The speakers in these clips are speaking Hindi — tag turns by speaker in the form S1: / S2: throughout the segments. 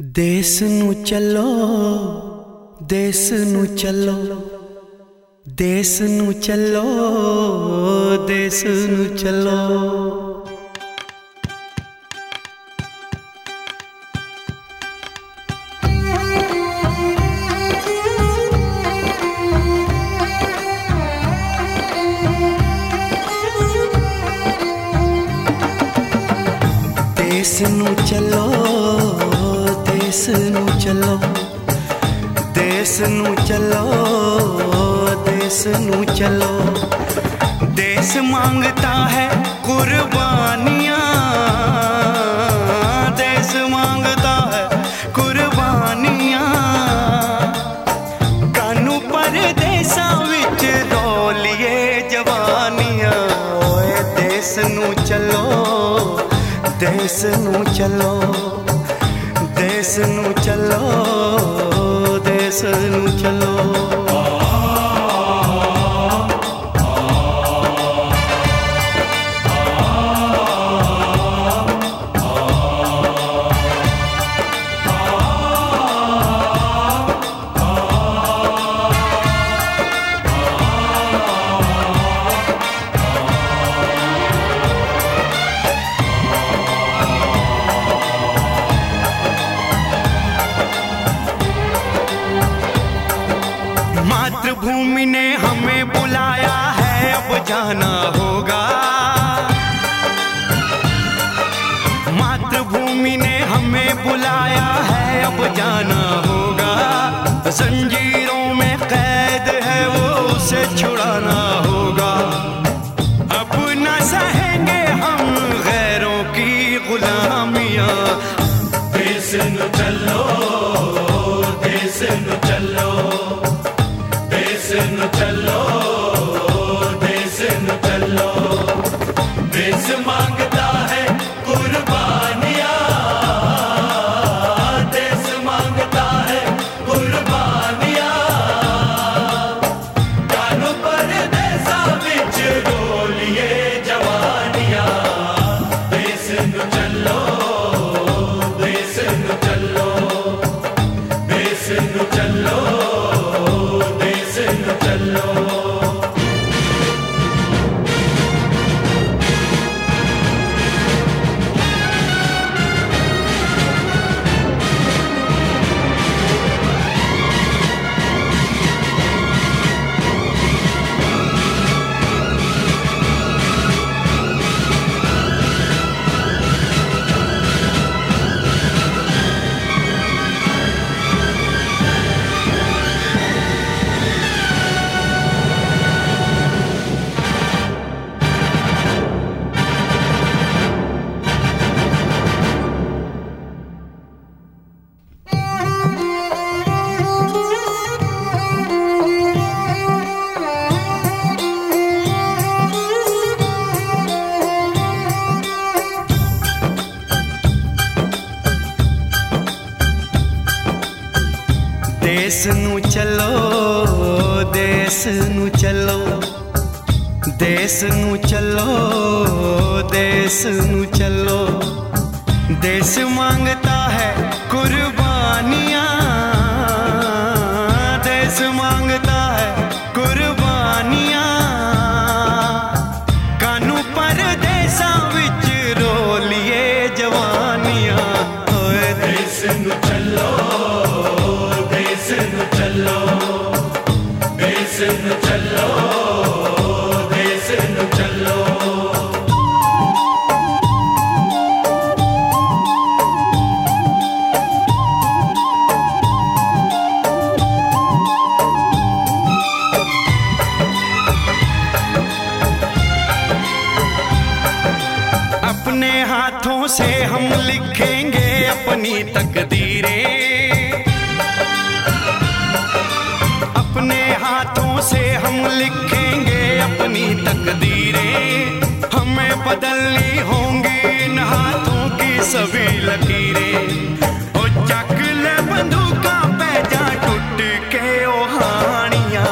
S1: देश नु चलो देश नु चलो देश नु चलो देश नु चलो देश नु चलो ਦੇਸ ਨੂੰ ਚੱਲੋ, ਦੇਸ ਨੂੰ ਚੱਲੋ, ਦੇਸ ਨੂੰ ਚੱਲੋ। ਦੇਸ ਮੰਗਤਾ ਹੈ ਕੁਰਬਾਨੀਆਂ, ਦੇਸ ਮੰਗਤਾ ਹੈ ਕੁਰਬਾਨੀਆਂ। ਕਾਨੂੰ ਪਰਦੇਸਾਂ ਵਿੱਚ ਰੋਲੀਏ ਜਵਾਨੀਆਂ, ਓਏ ਦੇਸ ਨੂੰ ਚੱਲੋ, ਦੇਸ ਨੂੰ ਚੱਲੋ। देश चलो देश चलो। मातृभूमि ने हमें बुलाया है, अब जाना होगा। मातृभूमि ने हमें बुलाया है, अब जाना होगा। जंजीरों में कैद है, वो उसे छुड़ाना होगा। अब न सहेंगे हम गैरों की गुलामियाँ। चलो।
S2: देश नु चलो, देश नु चलो, देश नु चलो, देश नु चलो। देश माँगता है कुर्बानिया
S1: अपने हाथों से हम लिखेंगे अपनी तकदीरें। से हम लिखेंगे अपनी तकदीरें। हमें बदलनी होंगी इन हाथों की सभी लकीरें। ओ चक ले बंदूका पैजा टूट के ओ हानिया।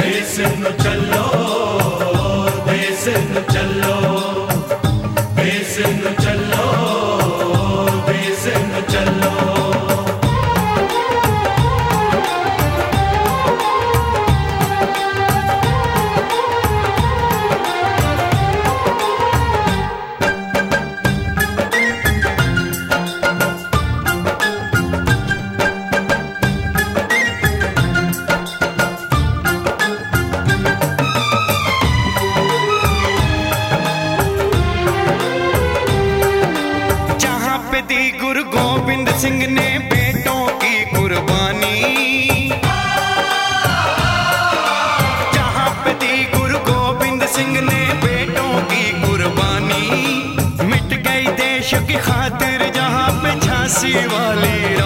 S2: देश चलो देश चलो।
S1: सिंह ने बेटों की कुर्बानी। जहाँ पे गुरु गोविंद सिंह ने बेटों की कुर्बानी, मिट गई देश की खातिर जहाँ पे झांसी वाली